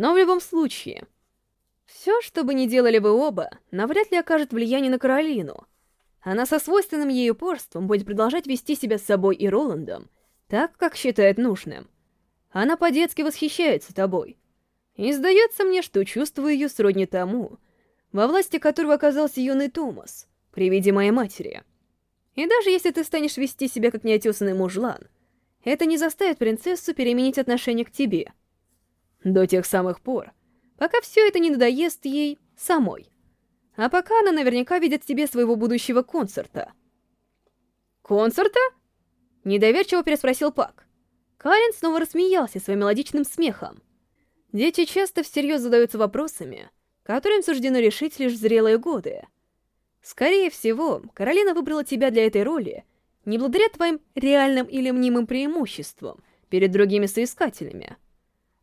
Но в любом случае, все, что бы ни делали вы оба, навряд ли окажет влияние на Каролину. Она со свойственным ей упорством будет продолжать вести себя с собой и Роландом, так, как считает нужным. Она по-детски восхищается тобой. И сдается мне, что чувствую ее сродни тому, во власти которого оказался юный Томас при виде моей матери. И даже если ты станешь вести себя как неотесанный мужлан, это не заставит принцессу переменить отношение к тебе. До тех самых пор, пока все это не надоест ей самой. А пока она наверняка видит в тебе своего будущего концерта. «Концерта?» — недоверчиво переспросил Пак. Калин снова рассмеялся своим мелодичным смехом. Дети часто всерьез задаются вопросами, которые им суждено решить лишь зрелые годы. Скорее всего, Каролина выбрала тебя для этой роли не благодаря твоим реальным или мнимым преимуществам перед другими соискателями.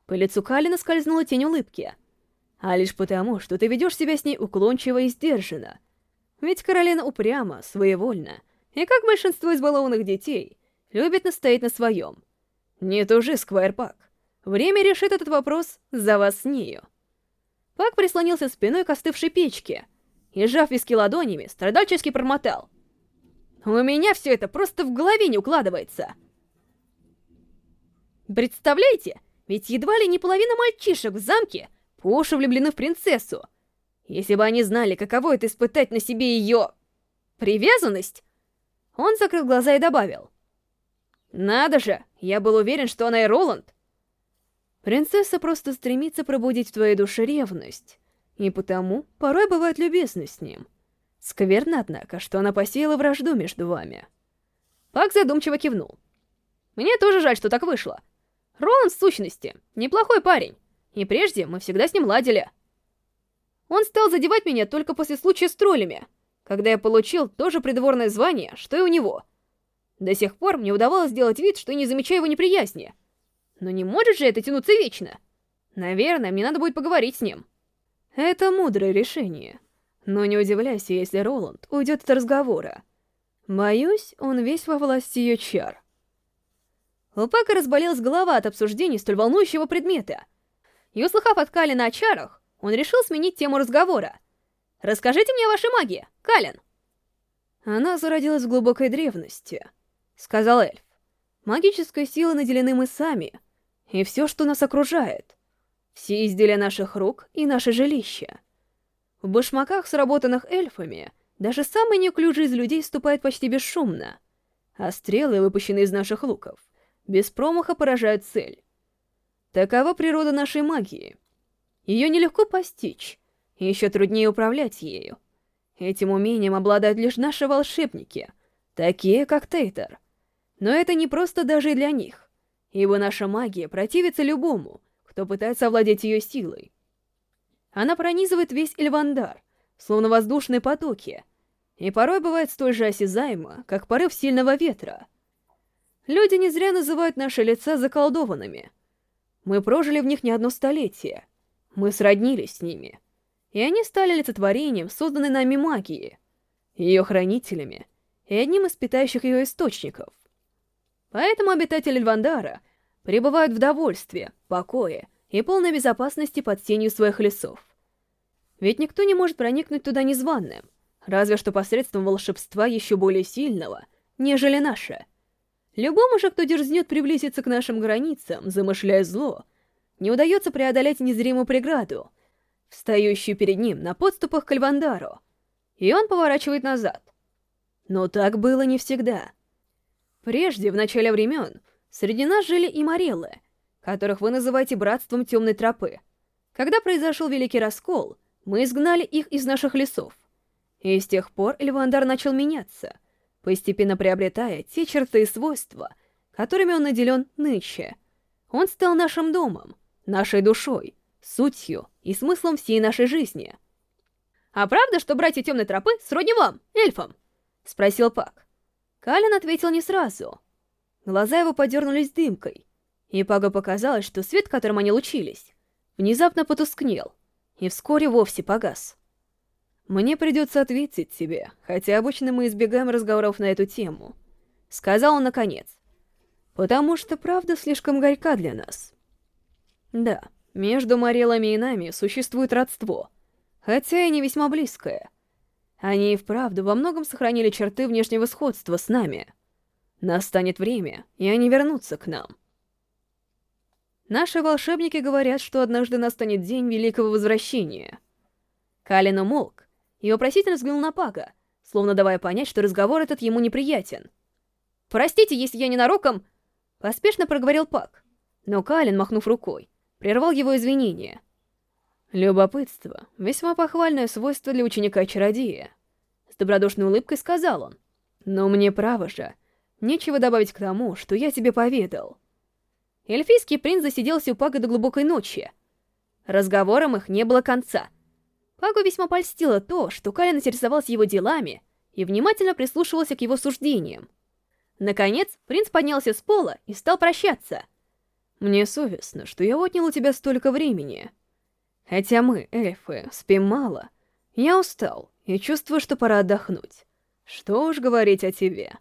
По лицу Калина скользнула тень улыбки, а лишь потому, что ты ведешь себя с ней уклончиво и сдержанно. Ведь Каролина упряма, своевольна, и, как большинство избалованных детей, любит настоять на своем. Не тужи, Сквайр Пак. Время решит этот вопрос за вас с нею. Пак прислонился спиной к остывшей печке и, сжав виски ладонями, страдальчески промотал. «У меня все это просто в голове не укладывается!» Представляете? Ведь едва ли не половина мальчишек в замке по уши влюблены в принцессу. Если бы они знали, каково это испытать на себе ее... привязанность... Он закрыл глаза и добавил. «Надо же, я был уверен, что она и Роланд. Принцесса просто стремится пробудить в твоей душе ревность, и потому порой бывает любезна с ним. Скверно, однако, что она посеяла вражду между вами. Пак задумчиво кивнул. Мне тоже жаль, что так вышло. Роланд, в сущности, неплохой парень, и прежде мы всегда с ним ладили. Он стал задевать меня только после случая с троллями, когда я получил то же придворное звание, что и у него. До сих пор мне удавалось сделать вид, что не замечаю его неприязни — но не может же это тянуться вечно. Наверное, мне надо будет поговорить с ним. Это мудрое решение. Но не удивляйся, если Роланд уйдет от разговора. Боюсь, он весь во власти ее чар. У Пака разболелась голова от обсуждения столь волнующего предмета. И услыхав от Калина о чарах, он решил сменить тему разговора. «Расскажите мне о вашей магии, Калин!» «Она зародилась в глубокой древности», — сказал эльф. «Магической силой наделены мы сами — и все, что нас окружает. Все изделия наших рук и наше жилище. В башмаках, сработанных эльфами, даже самый неуклюжий из людей ступает почти бесшумно, а стрелы, выпущенные из наших луков, без промаха поражают цель. Такова природа нашей магии. Ее нелегко постичь, и еще труднее управлять ею. Этим умением обладают лишь наши волшебники, такие как Тейтер. Но это не просто даже и для них ибо наша магия противится любому, кто пытается овладеть ее силой. Она пронизывает весь Эльвандар, словно воздушные потоки, и порой бывает столь же осязаемо, как порыв сильного ветра. Люди не зря называют наши лица заколдованными. Мы прожили в них не одно столетие. Мы сроднились с ними. И они стали олицетворением созданной нами магии, ее хранителями и одним из питающих ее источников. Поэтому обитатели Львандара пребывают в довольстве, покое и полной безопасности под тенью своих лесов. Ведь никто не может проникнуть туда незваным, разве что посредством волшебства еще более сильного, нежели наше. Любому же, кто дерзнет приблизиться к нашим границам, замышляя зло, не удается преодолеть незримую преграду, встающую перед ним на подступах к Альвандару, и он поворачивает назад. Но так было не всегда. Прежде, в начале времен, Среди нас жили и Мореллы, которых вы называете братством темной тропы. Когда произошел Великий Раскол, мы изгнали их из наших лесов. И с тех пор Эльвандар начал меняться, постепенно приобретая те черты и свойства, которыми он наделен нынче. Он стал нашим домом, нашей душой, сутью и смыслом всей нашей жизни. «А правда, что братья Темной Тропы сродни вам, эльфам?» — спросил Пак. Калин ответил не сразу — Глаза его подернулись дымкой, и Паго показалось, что свет, которым они лучились, внезапно потускнел и вскоре вовсе погас. «Мне придется ответить тебе, хотя обычно мы избегаем разговоров на эту тему», — сказал он наконец. «Потому что правда слишком горька для нас». «Да, Между Морелами и нами существует родство, хотя и не весьма близкое. Они и вправду во многом сохранили черты внешнего сходства с нами. Настанет время, и они вернутся к нам. Наши волшебники говорят, что однажды настанет день Великого Возвращения. Калин умолк и вопросительно взглянул на Пага, словно давая понять, что разговор этот ему неприятен. «Простите, если я ненароком...» Поспешно проговорил Пак, но Калин, махнув рукой, прервал его извинения. «Любопытство — весьма похвальное свойство для ученика-чародея», — с добродушной улыбкой сказал он. «Но мне право же, нечего добавить к тому, что я тебе поведал». Эльфийский принц засиделся у Пага до глубокой ночи. Разговорам их не было конца. Пагу весьма польстило то, что Калин интересовался его делами и внимательно прислушивался к его суждениям. Наконец, принц поднялся с пола и стал прощаться. «Мне совестно, что я отнял у тебя столько времени. Хотя мы, эльфы, спим мало. Я устал и чувствую, что пора отдохнуть. Что уж говорить о тебе».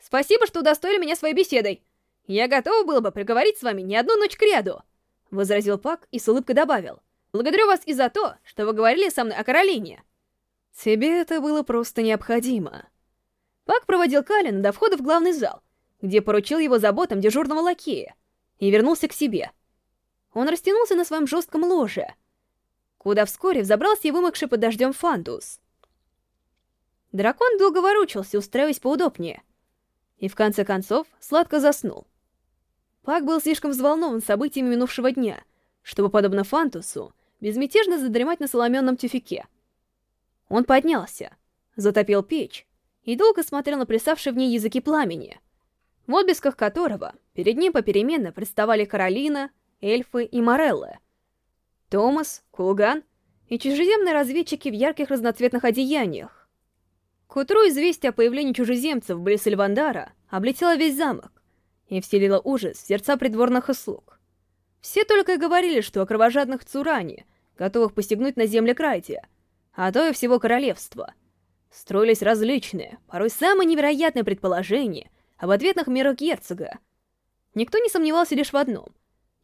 «Спасибо, что удостоили меня своей беседой. Я готов был бы приговорить с вами не одну ночь к ряду», — возразил Пак и с улыбкой добавил. «Благодарю вас и за то, что вы говорили со мной о Каролине». «Тебе это было просто необходимо». Пак проводил Калина до входа в главный зал, где поручил его заботам дежурного лакея, и вернулся к себе. Он растянулся на своем жестком ложе, куда вскоре взобрался и вымокший под дождем Фантус. Дракон долго ворочался, устраиваясь поудобнее, и в конце концов сладко заснул. Пак был слишком взволнован событиями минувшего дня, чтобы, подобно Фантусу, безмятежно задремать на соломенном тюфике. Он поднялся, затопил печь и долго смотрел на плясавшие в ней языки пламени, в отблесках которого перед ним попеременно представали Каролина, эльфы и Мореллы, Томас, Кулган и чужеземные разведчики в ярких разноцветных одеяниях. К утру известие о появлении чужеземцев близ Эльвандара облетело весь замок, и вселила ужас в сердца придворных и слуг. Все только и говорили, что о кровожадных Цуране, готовых постигнуть на земле Крайтия, а то и всего королевства. Строились различные, порой самые невероятные предположения об ответных мерах герцога. Никто не сомневался лишь в одном.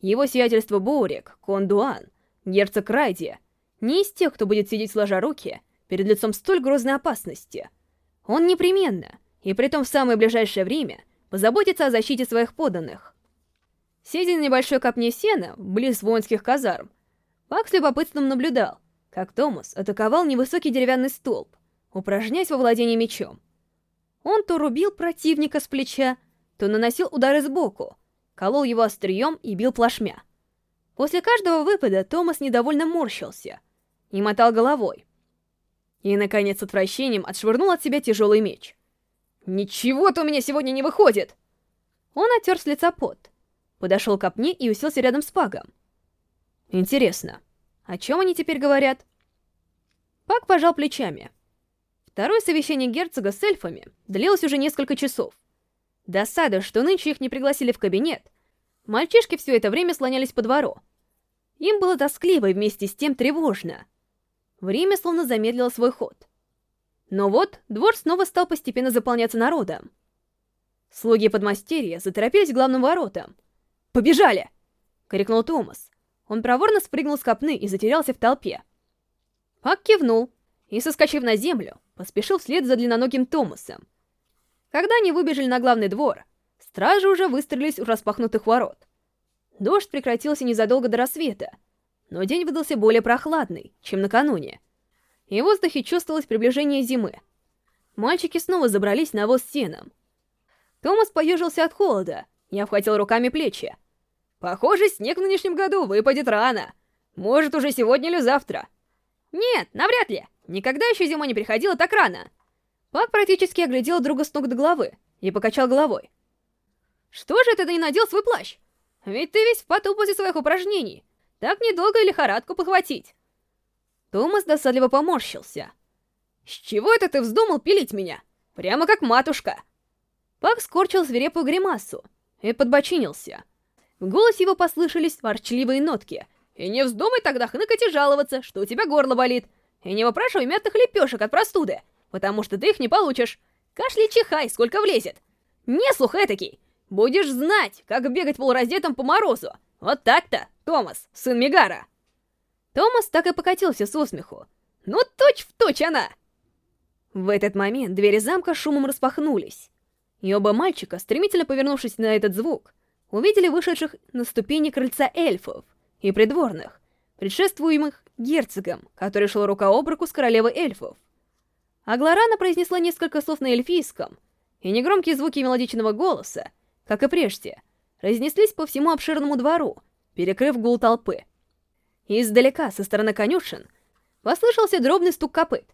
Его сиятельство Боурик, Кондуан, герцог Крайтия, не из тех, кто будет сидеть сложа руки перед лицом столь грозной опасности. Он непременно, и притом в самое ближайшее время — позаботиться о защите своих подданных. Сидя на небольшой копне сена, близ воинских казарм, Пак с любопытством наблюдал, как Томас атаковал невысокий деревянный столб, упражняясь во владении мечом. Он то рубил противника с плеча, то наносил удары сбоку, колол его острием и бил плашмя. После каждого выпада Томас недовольно морщился и мотал головой. И, наконец, с отвращением отшвырнул от себя тяжелый меч — «Ничего-то у меня сегодня не выходит!» Он оттер с лица пот, подошел к опне и уселся рядом с Пагом. «Интересно, о чем они теперь говорят?» Паг пожал плечами. Второе совещание герцога с эльфами длилось уже несколько часов. Досада, что нынче их не пригласили в кабинет. Мальчишки все это время слонялись по двору. Им было тоскливо и вместе с тем тревожно. Время словно замедлило свой ход. Но вот двор снова стал постепенно заполняться народом. Слуги подмастерья заторопились к главным воротам. «Побежали!» — крикнул Томас. Он проворно спрыгнул с копны и затерялся в толпе. Пак кивнул и, соскочив на землю, поспешил вслед за длинноногим Томасом. Когда они выбежали на главный двор, стражи уже выстроились у распахнутых ворот. Дождь прекратился незадолго до рассвета, но день выдался более прохладный, чем накануне и в воздухе чувствовалось приближение зимы. Мальчики снова забрались на воз сеном. Томас поежился от холода и обхватил руками плечи. «Похоже, снег в нынешнем году выпадет рано. Может, уже сегодня или завтра». «Нет, навряд ли. Никогда еще зима не приходила так рано». Пак практически оглядел друга с ног до головы и покачал головой. «Что же ты не надел свой плащ? Ведь ты весь в поту после своих упражнений. Так недолго и лихорадку похватить». Томас досадливо поморщился. «С чего это ты вздумал пилить меня? Прямо как матушка!» Пак скорчил свирепую гримасу и подбочинился. В голосе его послышались ворчливые нотки. «И не вздумай тогда хныкать и жаловаться, что у тебя горло болит. И не выпрашивай мятных лепешек от простуды, потому что ты их не получишь. Кашляй чихай, сколько влезет. Не слух этакий. Будешь знать, как бегать полураздетым по морозу. Вот так-то, Томас, сын Мегара!» Томас так и покатился с усмеху. «Ну, точь-в-точь она!» В этот момент двери замка шумом распахнулись, и оба мальчика, стремительно повернувшись на этот звук, увидели вышедших на ступени крыльца эльфов и придворных, предшествуемых герцогом, который шел рука об руку с королевой эльфов. Агларана произнесла несколько слов на эльфийском, и негромкие звуки мелодичного голоса, как и прежде, разнеслись по всему обширному двору, перекрыв гул толпы. Издалека, со стороны конюшен, послышался дробный стук копыт,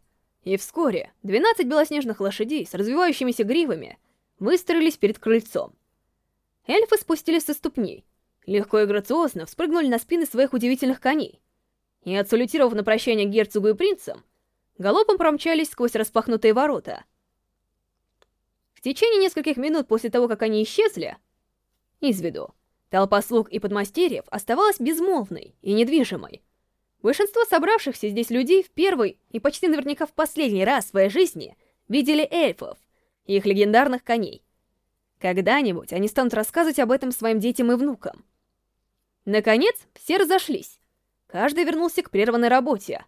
и вскоре 12 белоснежных лошадей с развивающимися гривами выстроились перед крыльцом. Эльфы спустились со ступней, легко и грациозно вспрыгнули на спины своих удивительных коней, и, отсалютировав на прощание герцогу и принцам, галопом промчались сквозь распахнутые ворота. В течение нескольких минут после того, как они исчезли, из виду, толпа слуг и подмастерьев оставалась безмолвной и недвижимой. Большинство собравшихся здесь людей в первый и почти наверняка в последний раз в своей жизни видели эльфов и их легендарных коней. Когда-нибудь они станут рассказывать об этом своим детям и внукам. Наконец, все разошлись. Каждый вернулся к прерванной работе.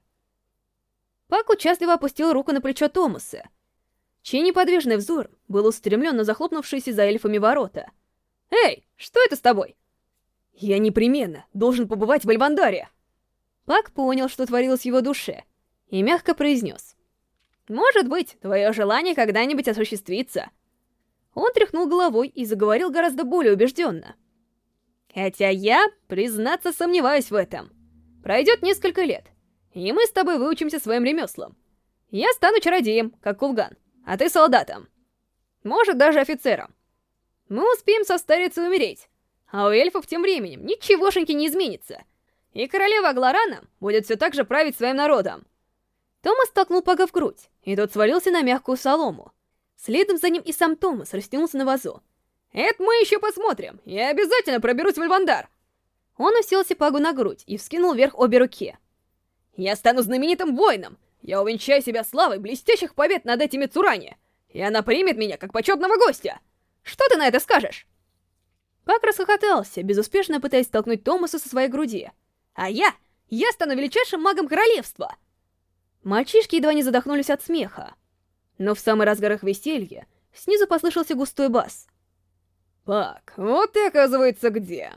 Пак участливо опустил руку на плечо Томаса, чей неподвижный взор был устремлен на захлопнувшиеся за эльфами ворота. «Эй, что это с тобой?» «Я непременно должен побывать в Альвандаре!» Пак понял, что творилось в его душе, и мягко произнес. «Может быть, твое желание когда-нибудь осуществится». Он тряхнул головой и заговорил гораздо более убежденно. «Хотя я, признаться, сомневаюсь в этом». Пройдет несколько лет, и мы с тобой выучимся своим ремеслам. Я стану чародеем, как Кулган, а ты солдатом. Может, даже офицером. Мы успеем состариться и умереть, а у эльфов тем временем ничегошеньки не изменится. И королева Агларана будет все так же править своим народом. Томас толкнул Пага в грудь, и тот свалился на мягкую солому. Следом за ним и сам Томас растянулся на вазу. «Это мы еще посмотрим, я обязательно проберусь в Эльвандар!» Он уселся Пагу на грудь и вскинул вверх обе руки. «Я стану знаменитым воином! Я увенчаю себя славой блестящих побед над этими Цурани! И она примет меня как почетного гостя! Что ты на это скажешь?» Пак расхохотался, безуспешно пытаясь столкнуть Томаса со своей груди. «А я? Я стану величайшим магом королевства!» Мальчишки едва не задохнулись от смеха. Но в самый разгар их веселья снизу послышался густой бас. «Пак, вот ты, оказывается, где!»